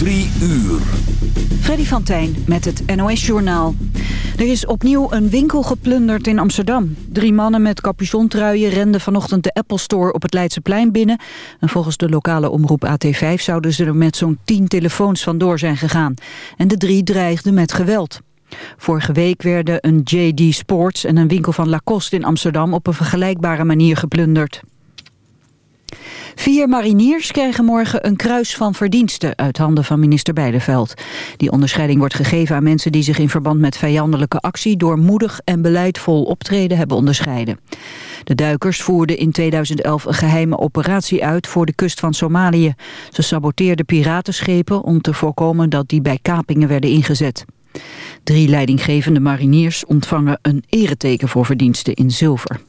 Drie uur. Freddy van Tijn met het NOS-journaal. Er is opnieuw een winkel geplunderd in Amsterdam. Drie mannen met capuchontruien renden vanochtend de Apple Store op het Leidseplein binnen. En volgens de lokale omroep AT5 zouden ze er met zo'n tien telefoons vandoor zijn gegaan. En de drie dreigden met geweld. Vorige week werden een JD Sports en een winkel van Lacoste in Amsterdam op een vergelijkbare manier geplunderd. Vier mariniers krijgen morgen een kruis van verdiensten uit handen van minister Beideveld. Die onderscheiding wordt gegeven aan mensen die zich in verband met vijandelijke actie door moedig en beleidvol optreden hebben onderscheiden. De duikers voerden in 2011 een geheime operatie uit voor de kust van Somalië. Ze saboteerden piratenschepen om te voorkomen dat die bij kapingen werden ingezet. Drie leidinggevende mariniers ontvangen een ereteken voor verdiensten in zilver.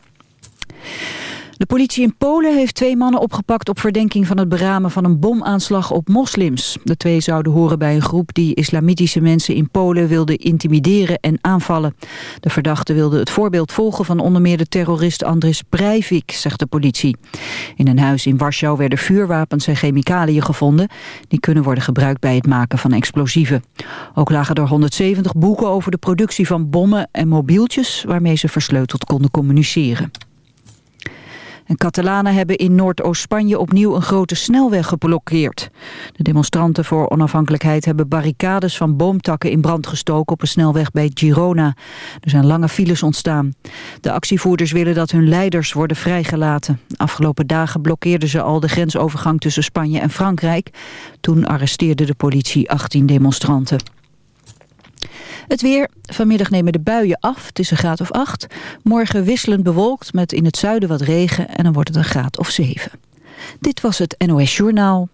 De politie in Polen heeft twee mannen opgepakt op verdenking van het beramen van een bomaanslag op moslims. De twee zouden horen bij een groep die islamitische mensen in Polen wilde intimideren en aanvallen. De verdachte wilde het voorbeeld volgen van onder meer de terrorist Andris Breivik, zegt de politie. In een huis in Warschau werden vuurwapens en chemicaliën gevonden. Die kunnen worden gebruikt bij het maken van explosieven. Ook lagen er 170 boeken over de productie van bommen en mobieltjes waarmee ze versleuteld konden communiceren. En Catalanen hebben in Noordoost-Spanje opnieuw een grote snelweg geblokkeerd. De demonstranten voor onafhankelijkheid hebben barricades van boomtakken in brand gestoken op een snelweg bij Girona. Er zijn lange files ontstaan. De actievoerders willen dat hun leiders worden vrijgelaten. Afgelopen dagen blokkeerden ze al de grensovergang tussen Spanje en Frankrijk. Toen arresteerde de politie 18 demonstranten. Het weer. Vanmiddag nemen de buien af. Het is een graad of 8. Morgen wisselend bewolkt met in het zuiden wat regen. En dan wordt het een graad of 7. Dit was het NOS Journaal.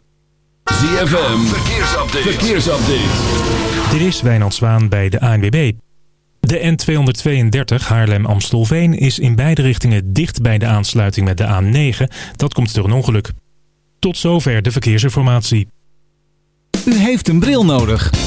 ZFM. Verkeersupdate. Verkeersupdate. Dit is Wijnand Zwaan bij de ANWB. De N232 Haarlem-Amstelveen is in beide richtingen dicht bij de aansluiting met de A9. Dat komt door een ongeluk. Tot zover de verkeersinformatie. U heeft een bril nodig.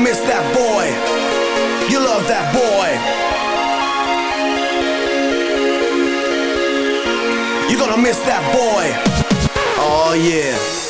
Miss that boy. You love that boy. You're gonna miss that boy. Oh yeah.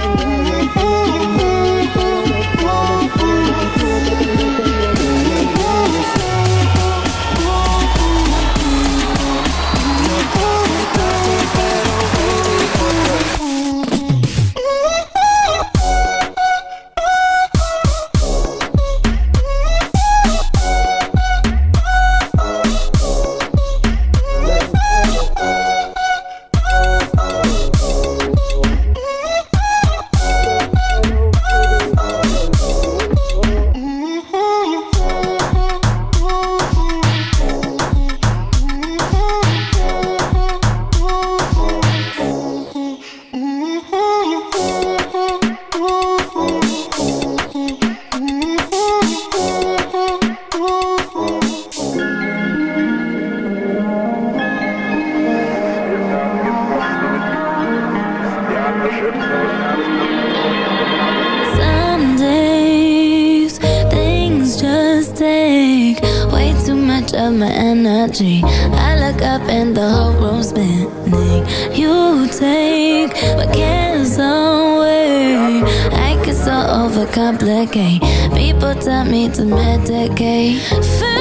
in a. I look up and the whole room's spinning. You take my cares away. I get so overcomplicate. People tell me to medicate.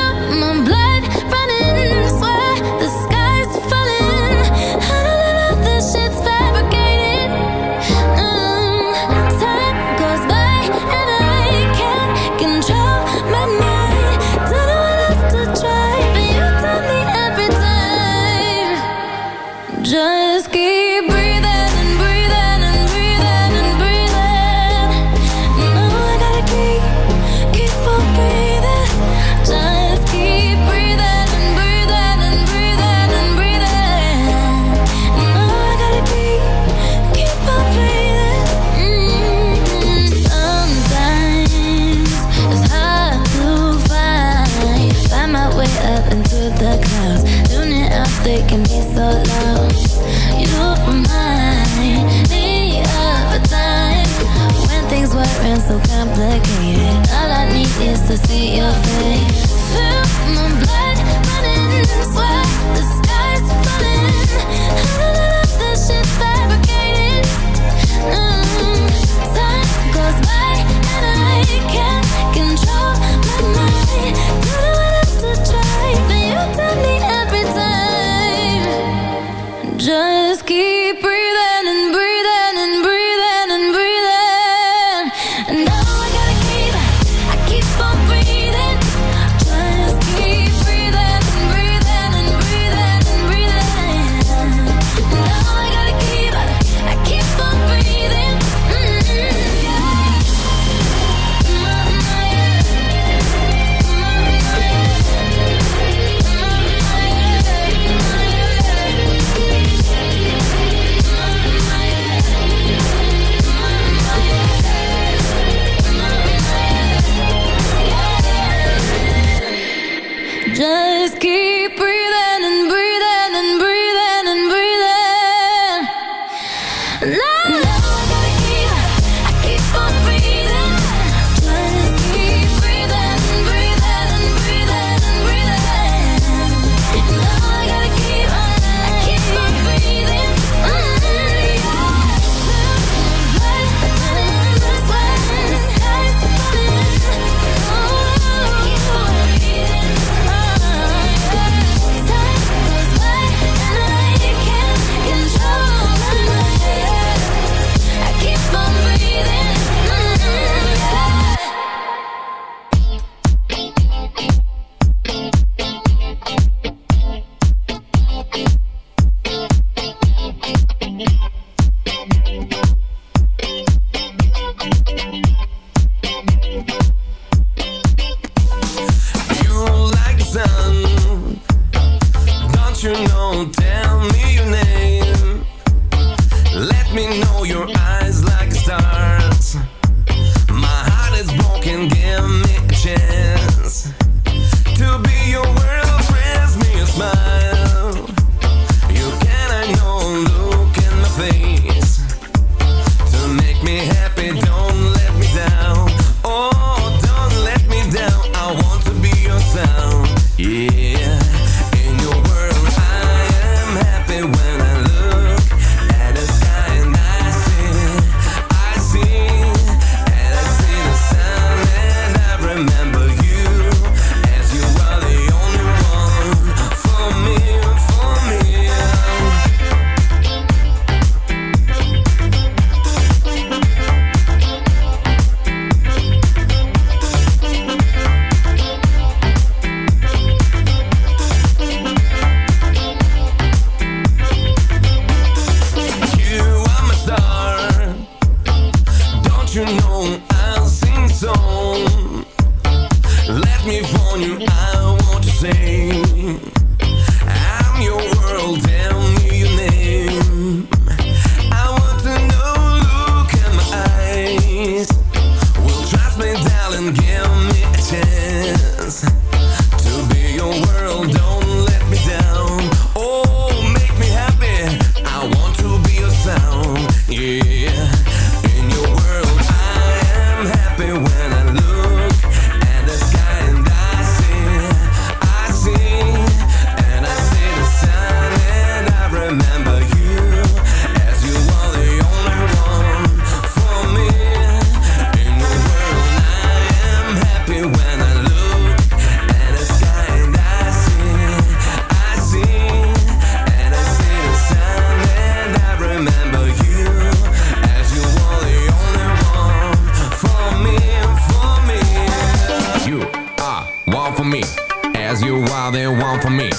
Are the one for me.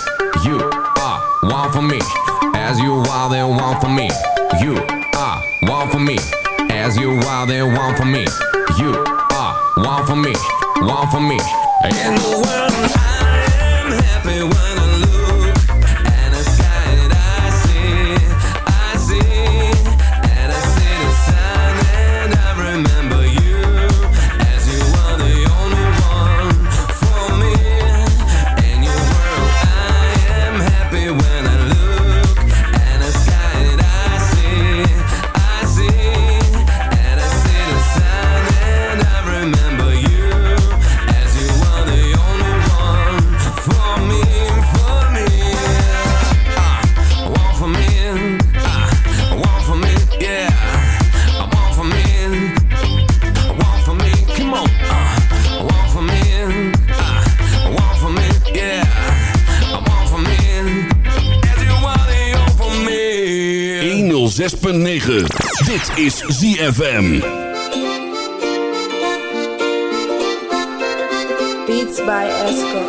You are one for me. As you are the one for me. You are one for me. As you are the one for me. You are one for me. One for me. In the world, I am happy when 106.9. Dit is ZFM. Beats by Esco.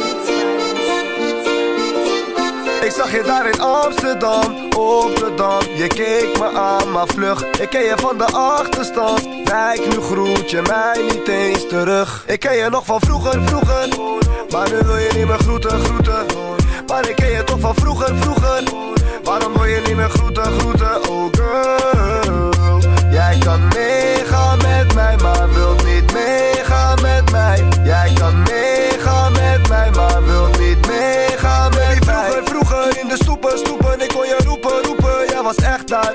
Ik zag je daar in Amsterdam, op de Dam. Je keek me aan, maar vlug. Ik ken je van de achterstand. Kijk, nu groet je mij niet eens terug. Ik ken je nog van vroeger, vroeger. Maar nu wil je niet meer groeten, groeten. Maar ik ken je toch van vroeger, vroeger Waarom wil je niet meer groeten, groeten, oh girl? Jij kan meegaan met mij, maar wilt niet meegaan met mij. Jij kan meegaan met mij, maar wilt niet meegaan met mij. Vroeger, vroeger in de stoepen, stoepen Ik kon je roepen, roepen, jij was echt daar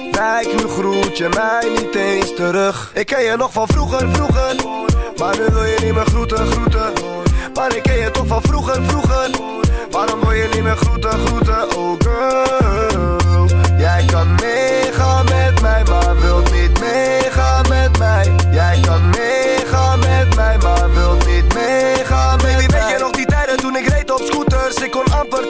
Kijk, nu groet je mij niet eens terug. Ik ken je nog van vroeger, vroeger. Maar nu wil je niet meer groeten, groeten. Maar ik ken je toch van vroeger, vroeger. Waarom wil je niet meer groeten, groeten, oh girl. Jij kan meegaan met mij, maar wilt niet meegaan met mij. Jij kan meegaan met mij, maar wilt niet meegaan met Baby, mij weet je nog die tijden toen ik reed op scooters? Ik kon amper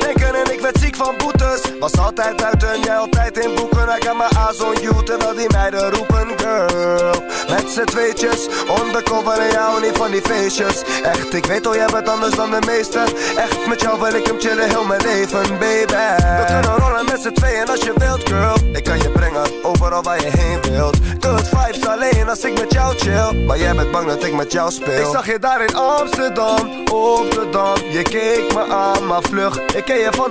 ik werd ziek van boetes. Was altijd buiten, jij altijd in boeken. I got my eyes on you, terwijl die meiden roepen girl. Met z'n tweetjes, undercover en jou niet van die feestjes. Echt, ik weet al, jij bent anders dan de meesten. Echt, met jou wil ik hem chillen heel mijn leven, baby. We kunnen rollen met z'n tweeën als je wilt, girl. Ik kan je brengen, overal waar je heen wilt. Good vibes alleen als ik met jou chill. Maar jij bent bang dat ik met jou speel. Ik zag je daar in Amsterdam, op de Dam. Je keek me aan, maar vlug. Ik ken je van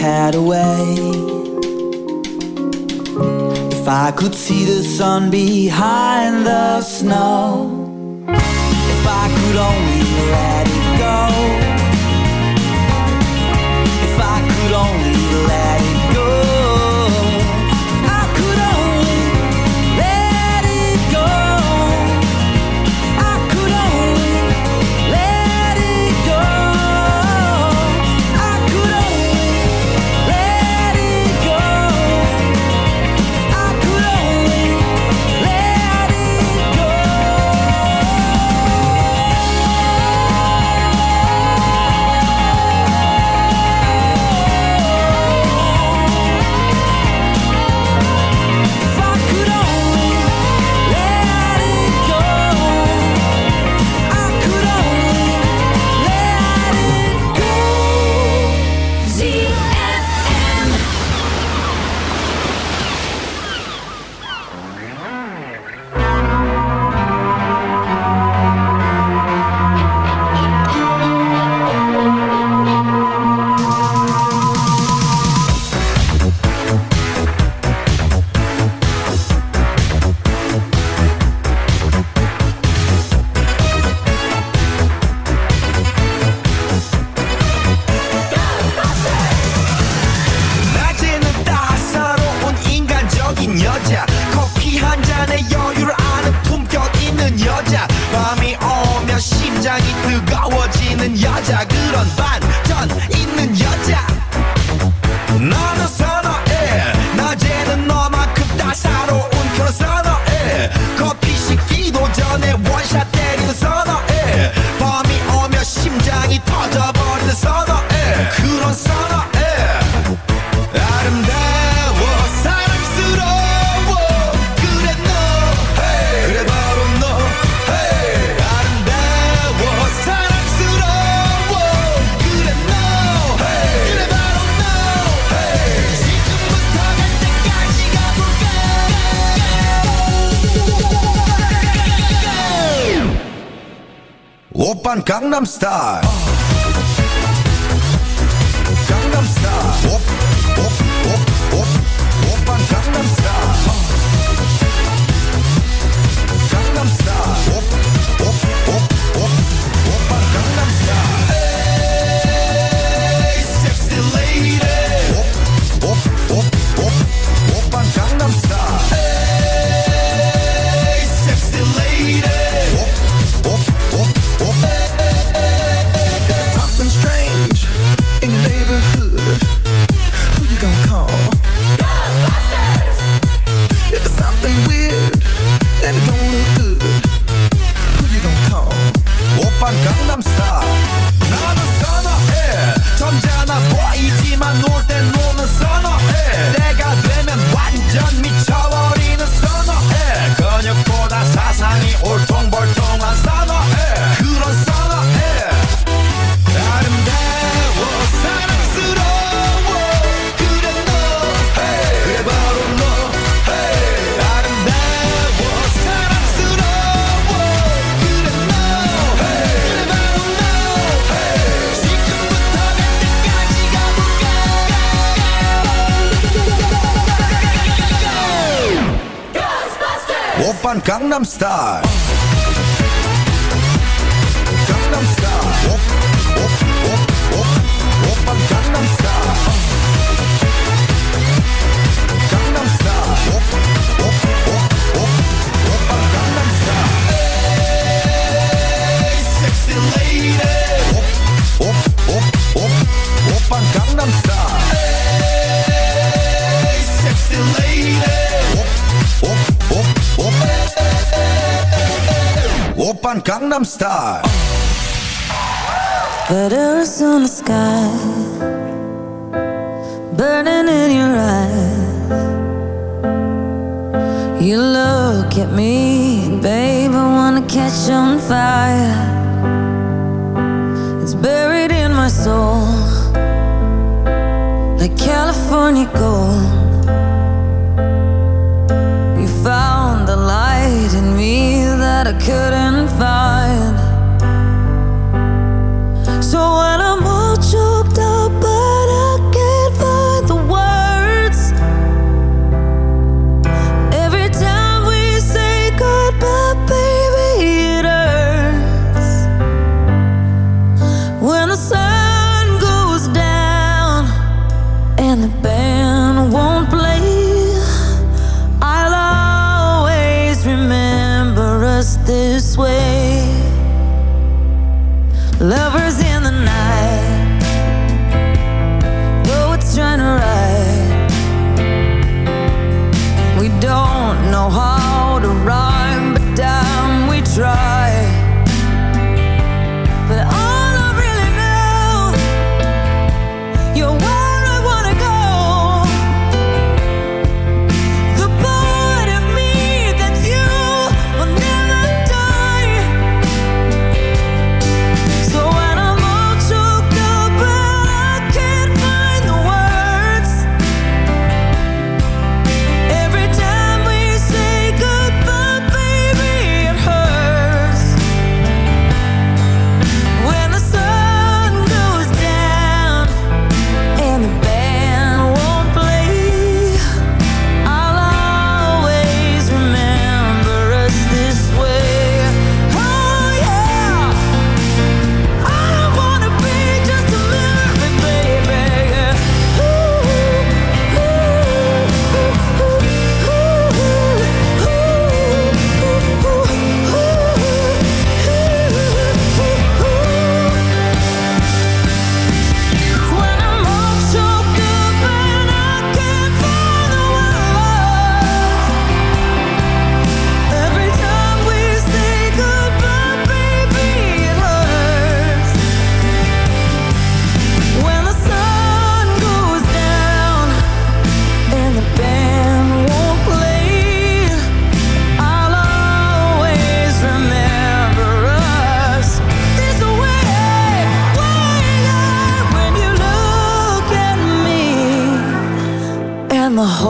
had a way. If I could see the sun behind the snow, if I could only Run. i'm star Gangnam Style. Gangnam Style. Letters on the sky, burning in your eyes. You look at me, babe, I wanna catch on fire. It's buried in my soul, like California gold. this way. Lovers in the whole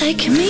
like me.